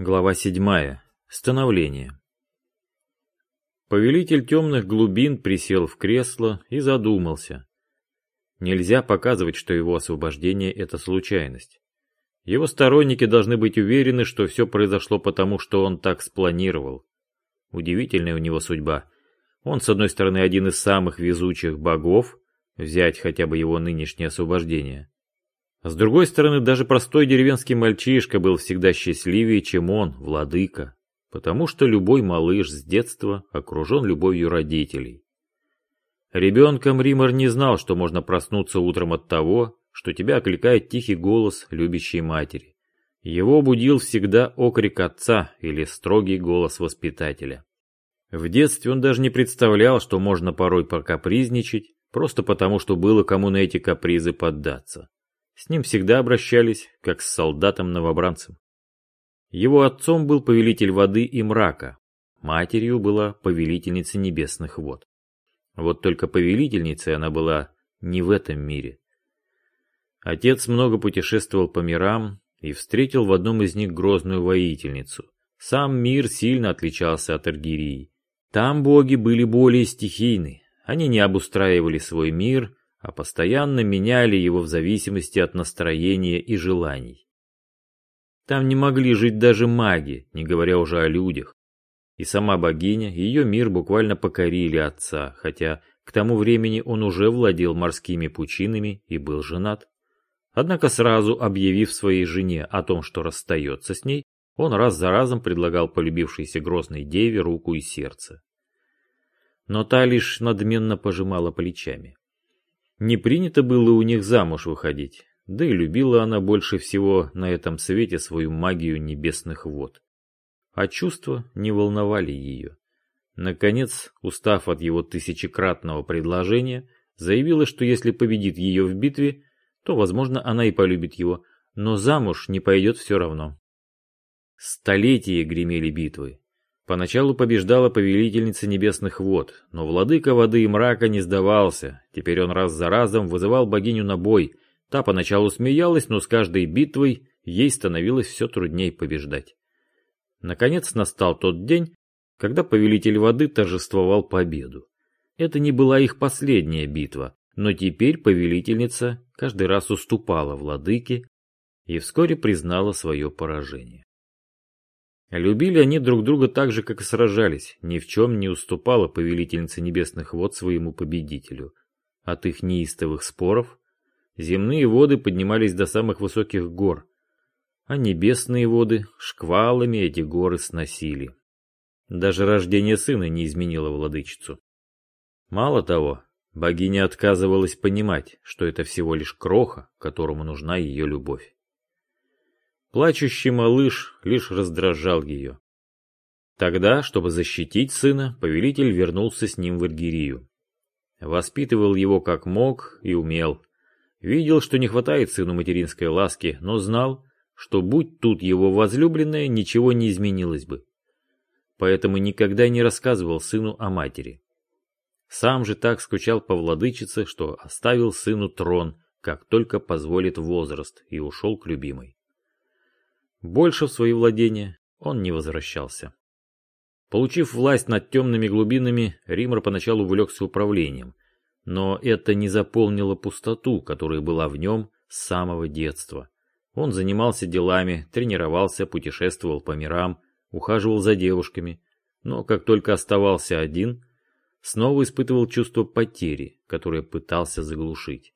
Глава седьмая. Становление. Повелитель темных глубин присел в кресло и задумался. Нельзя показывать, что его освобождение – это случайность. Его сторонники должны быть уверены, что все произошло потому, что он так спланировал. Удивительная у него судьба. Он, с одной стороны, один из самых везучих богов, взять хотя бы его нынешнее освобождение. С другой стороны, даже простой деревенский мальчишка был всегда счастливее, чем он, владыка, потому что любой малыш с детства окружен любовью родителей. Ребенком Римар не знал, что можно проснуться утром от того, что тебя окликает тихий голос любящей матери. Его будил всегда окрик отца или строгий голос воспитателя. В детстве он даже не представлял, что можно порой покапризничать, просто потому, что было кому на эти капризы поддаться. С ним всегда обращались, как с солдатом-новобранцем. Его отцом был повелитель воды и мрака, матерью была повелительница небесных вод. Вот только повелительницей она была не в этом мире. Отец много путешествовал по мирам и встретил в одном из них грозную воительницу. Сам мир сильно отличался от Аргирии. Там боги были более стихийны, они не обустраивали свой мир, а постоянно меняли его в зависимости от настроения и желаний. Там не могли жить даже маги, не говоря уже о людях. И сама богиня, ее мир буквально покорили отца, хотя к тому времени он уже владел морскими пучинами и был женат. Однако сразу объявив своей жене о том, что расстается с ней, он раз за разом предлагал полюбившейся грозной деве руку и сердце. Но та лишь надменно пожимала плечами. Не принято было у них замуж выходить, да и любила она больше всего на этом свете свою магию небесных вод. А чувства не волновали ее. Наконец, устав от его тысячекратного предложения, заявила, что если победит ее в битве, то, возможно, она и полюбит его, но замуж не пойдет все равно. Столетия гремели битвы, Поначалу побеждала повелительница небесных вод, но владыка воды и мрака не сдавался. Теперь он раз за разом вызывал богиню на бой. Та поначалу смеялась, но с каждой битвой ей становилось все трудней побеждать. Наконец настал тот день, когда повелитель воды торжествовал победу. Это не была их последняя битва, но теперь повелительница каждый раз уступала владыке и вскоре признала свое поражение. Любили они друг друга так же, как и сражались, ни в чем не уступала повелительница небесных вод своему победителю. От их неистовых споров земные воды поднимались до самых высоких гор, а небесные воды шквалами эти горы сносили. Даже рождение сына не изменило владычицу. Мало того, богиня отказывалась понимать, что это всего лишь кроха, которому нужна ее любовь. Плачущий малыш лишь раздражал ее. Тогда, чтобы защитить сына, повелитель вернулся с ним в Иргирию. Воспитывал его как мог и умел. Видел, что не хватает сыну материнской ласки, но знал, что будь тут его возлюбленная, ничего не изменилось бы. Поэтому никогда не рассказывал сыну о матери. Сам же так скучал по владычице, что оставил сыну трон, как только позволит возраст, и ушел к любимой. Больше в свои владения он не возвращался. Получив власть над темными глубинами, Ример поначалу увлекся управлением, но это не заполнило пустоту, которая была в нем с самого детства. Он занимался делами, тренировался, путешествовал по мирам, ухаживал за девушками, но как только оставался один, снова испытывал чувство потери, которое пытался заглушить.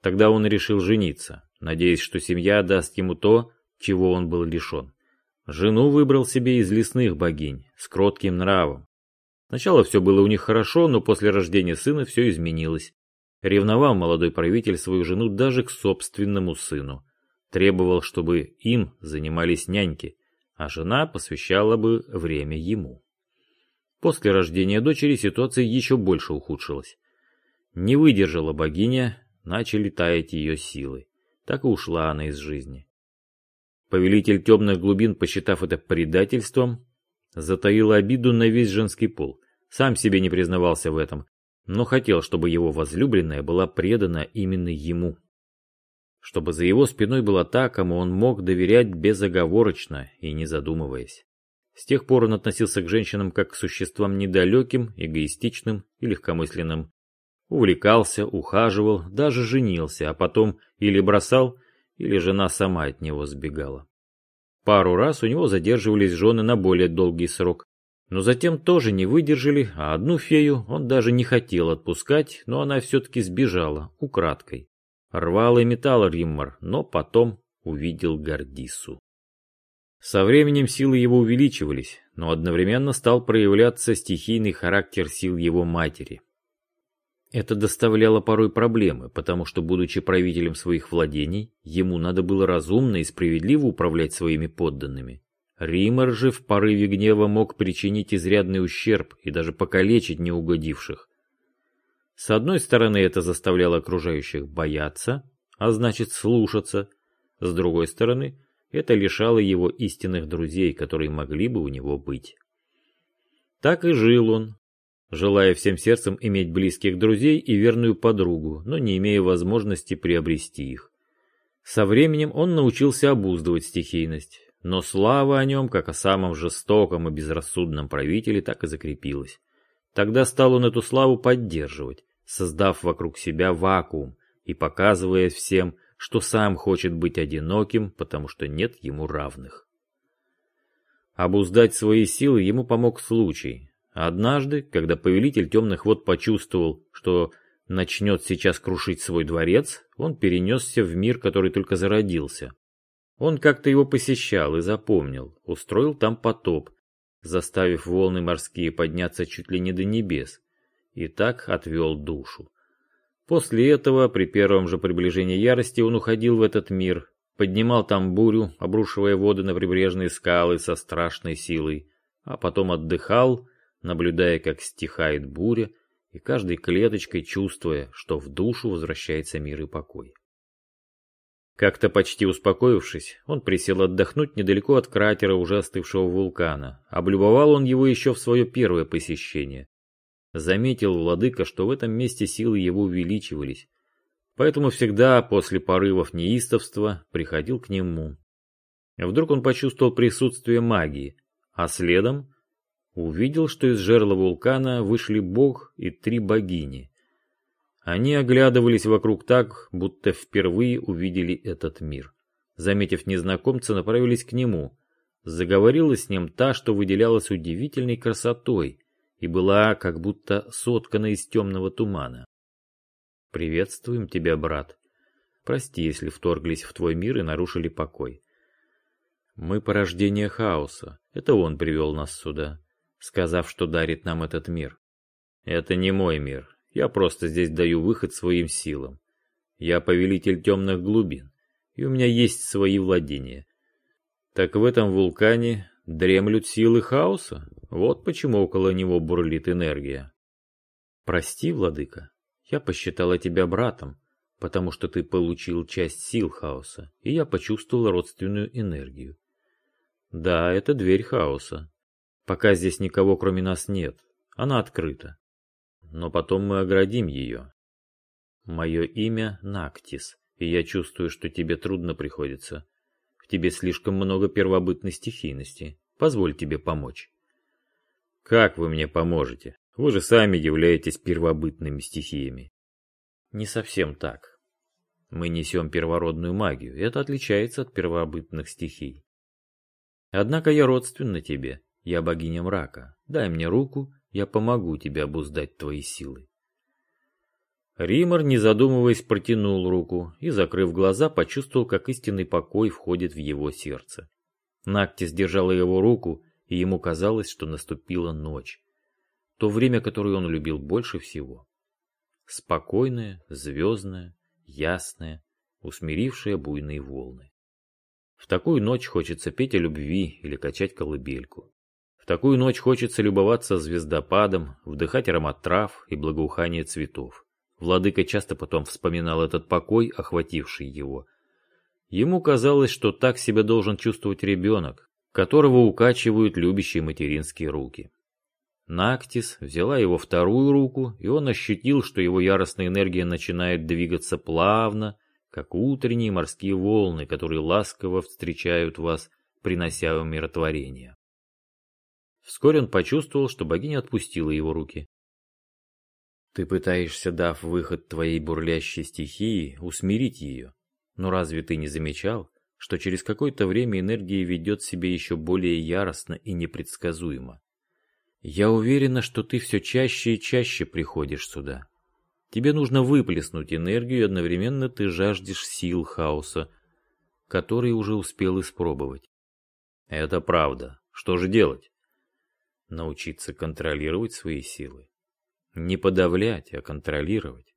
Тогда он решил жениться, надеясь, что семья даст ему то, чего он был лишен. Жену выбрал себе из лесных богинь, с кротким нравом. Сначала все было у них хорошо, но после рождения сына все изменилось. Ревновал молодой правитель свою жену даже к собственному сыну. Требовал, чтобы им занимались няньки, а жена посвящала бы время ему. После рождения дочери ситуация еще больше ухудшилась. Не выдержала богиня, начали таять ее силы. Так и ушла она из жизни. Повелитель темных глубин, посчитав это предательством, затаил обиду на весь женский пол. Сам себе не признавался в этом, но хотел, чтобы его возлюбленная была предана именно ему. чтобы за его спиной была та, кому он мог доверять безоговорочно и не задумываясь. С тех пор он относился к женщинам как к существам недалеким, эгоистичным и легкомысленным. Увлекался, ухаживал, даже женился, а потом или бросал, или жена сама от него сбегала. Пару раз у него задерживались жены на более долгий срок, но затем тоже не выдержали, а одну фею он даже не хотел отпускать, но она все-таки сбежала, украдкой. Рвал и металл Риммар, но потом увидел Гордису. Со временем силы его увеличивались, но одновременно стал проявляться стихийный характер сил его матери. Это доставляло порой проблемы, потому что, будучи правителем своих владений, ему надо было разумно и справедливо управлять своими подданными. Ример же в порыве гнева мог причинить изрядный ущерб и даже покалечить неугодивших. С одной стороны, это заставляло окружающих бояться, а значит слушаться. С другой стороны, это лишало его истинных друзей, которые могли бы у него быть. Так и жил он, желая всем сердцем иметь близких друзей и верную подругу, но не имея возможности приобрести их. Со временем он научился обуздывать стихийность, но слава о нем, как о самом жестоком и безрассудном правителе, так и закрепилась. Тогда стал он эту славу поддерживать, создав вокруг себя вакуум и показывая всем, что сам хочет быть одиноким, потому что нет ему равных. Обуздать свои силы ему помог случай, Однажды, когда повелитель темных вод почувствовал, что начнет сейчас крушить свой дворец, он перенесся в мир, который только зародился. Он как-то его посещал и запомнил, устроил там потоп, заставив волны морские подняться чуть ли не до небес, и так отвел душу. После этого, при первом же приближении ярости, он уходил в этот мир, поднимал там бурю, обрушивая воды на прибрежные скалы со страшной силой, а потом отдыхал, наблюдая, как стихает буря, и каждой клеточкой чувствуя, что в душу возвращается мир и покой. Как-то почти успокоившись, он присел отдохнуть недалеко от кратера уже остывшего вулкана. Облюбовал он его еще в свое первое посещение. Заметил владыка, что в этом месте силы его увеличивались, поэтому всегда после порывов неистовства приходил к нему. Вдруг он почувствовал присутствие магии, а следом увидел, что из жерла вулкана вышли бог и три богини. Они оглядывались вокруг так, будто впервые увидели этот мир. Заметив незнакомца, направились к нему. Заговорила с ним та, что выделялась удивительной красотой и была как будто соткана из темного тумана. «Приветствуем тебя, брат. Прости, если вторглись в твой мир и нарушили покой. Мы порождение хаоса. Это он привел нас сюда сказав, что дарит нам этот мир. Это не мой мир. Я просто здесь даю выход своим силам. Я повелитель темных глубин, и у меня есть свои владения. Так в этом вулкане дремлют силы хаоса? Вот почему около него бурлит энергия. Прости, владыка, я посчитала тебя братом, потому что ты получил часть сил хаоса, и я почувствовал родственную энергию. Да, это дверь хаоса, Пока здесь никого кроме нас нет, она открыта. Но потом мы оградим ее. Мое имя Нактис, и я чувствую, что тебе трудно приходится. В тебе слишком много первобытной стихийности. Позволь тебе помочь. Как вы мне поможете? Вы же сами являетесь первобытными стихиями. Не совсем так. Мы несем первородную магию, и это отличается от первобытных стихий. Однако я родственна тебе, я богиня мрака. Дай мне руку, я помогу тебе обуздать твои силы. Римор, не задумываясь, протянул руку и, закрыв глаза, почувствовал, как истинный покой входит в его сердце. Нактис держала его руку, и ему казалось, что наступила ночь. То время, которое он любил больше всего. Спокойное, звездное, ясное, усмирившее буйные волны. В такую ночь хочется петь о любви или качать колыбельку. В такую ночь хочется любоваться звездопадом, вдыхать аромат трав и благоухание цветов. Владыка часто потом вспоминал этот покой, охвативший его. Ему казалось, что так себя должен чувствовать ребенок, которого укачивают любящие материнские руки. Нактис взяла его вторую руку, и он ощутил, что его яростная энергия начинает двигаться плавно, как утренние морские волны, которые ласково встречают вас, принося умиротворение. Вскоре он почувствовал, что богиня отпустила его руки. Ты пытаешься, дав выход твоей бурлящей стихии, усмирить ее. Но разве ты не замечал, что через какое-то время энергия ведет себя еще более яростно и непредсказуемо? Я уверена, что ты все чаще и чаще приходишь сюда. Тебе нужно выплеснуть энергию, и одновременно ты жаждешь сил хаоса, которые уже успел испробовать. Это правда. Что же делать? Научиться контролировать свои силы. Не подавлять, а контролировать.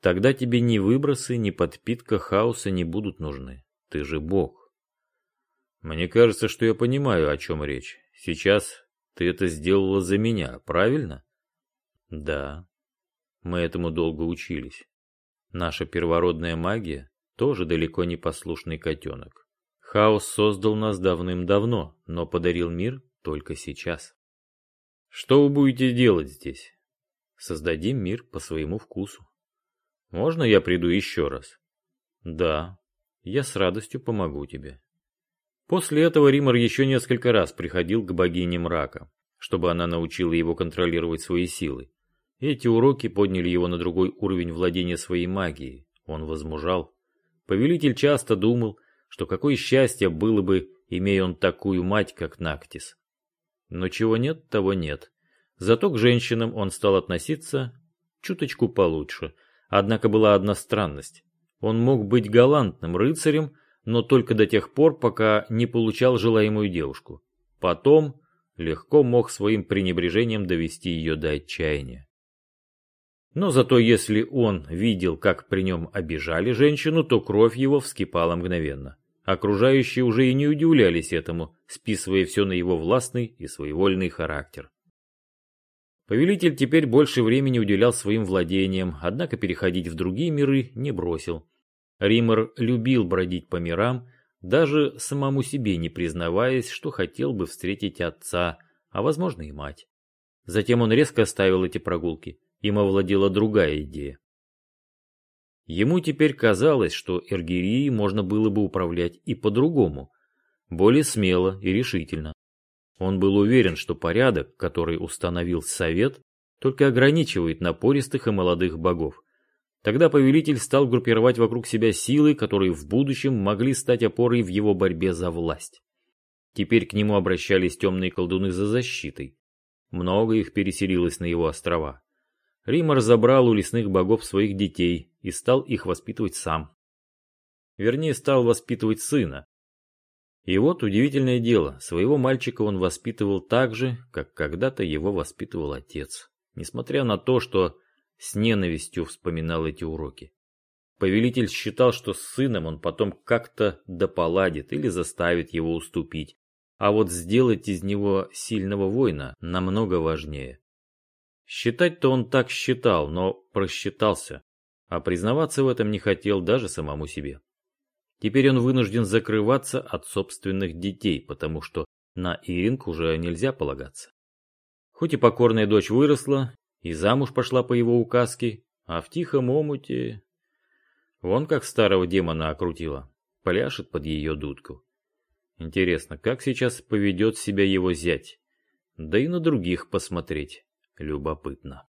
Тогда тебе ни выбросы, ни подпитка хаоса не будут нужны. Ты же бог. Мне кажется, что я понимаю, о чем речь. Сейчас ты это сделала за меня, правильно? Да. Мы этому долго учились. Наша первородная магия тоже далеко не послушный котенок. Хаос создал нас давным-давно, но подарил мир только сейчас. Что вы будете делать здесь? Создадим мир по своему вкусу. Можно я приду еще раз? Да, я с радостью помогу тебе. После этого Римар еще несколько раз приходил к богине мрака, чтобы она научила его контролировать свои силы. Эти уроки подняли его на другой уровень владения своей магией. Он возмужал. Повелитель часто думал, что какое счастье было бы, имея он такую мать, как Нактис. Но чего нет, того нет. Зато к женщинам он стал относиться чуточку получше. Однако была одна странность. Он мог быть галантным рыцарем, но только до тех пор, пока не получал желаемую девушку. Потом легко мог своим пренебрежением довести ее до отчаяния. Но зато если он видел, как при нем обижали женщину, то кровь его вскипала мгновенно. Окружающие уже и не удивлялись этому, списывая все на его властный и своевольный характер. Повелитель теперь больше времени уделял своим владениям, однако переходить в другие миры не бросил. Риммер любил бродить по мирам, даже самому себе не признаваясь, что хотел бы встретить отца, а возможно и мать. Затем он резко оставил эти прогулки. Им овладела другая идея. Ему теперь казалось, что Эргирией можно было бы управлять и по-другому, более смело и решительно. Он был уверен, что порядок, который установил Совет, только ограничивает напористых и молодых богов. Тогда повелитель стал группировать вокруг себя силы, которые в будущем могли стать опорой в его борьбе за власть. Теперь к нему обращались темные колдуны за защитой. Много их переселилось на его острова. Римар забрал у лесных богов своих детей и стал их воспитывать сам. Вернее, стал воспитывать сына, и вот удивительное дело, своего мальчика он воспитывал так же, как когда-то его воспитывал отец, несмотря на то, что с ненавистью вспоминал эти уроки. Повелитель считал, что с сыном он потом как-то дополадит или заставит его уступить, а вот сделать из него сильного воина намного важнее. Считать-то он так считал, но просчитался, а признаваться в этом не хотел даже самому себе. Теперь он вынужден закрываться от собственных детей, потому что на Иринг уже нельзя полагаться. Хоть и покорная дочь выросла, и замуж пошла по его указке, а в тихом омуте... Вон как старого демона окрутила, пляшет под ее дудку. Интересно, как сейчас поведет себя его зять? Да и на других посмотреть любопытно.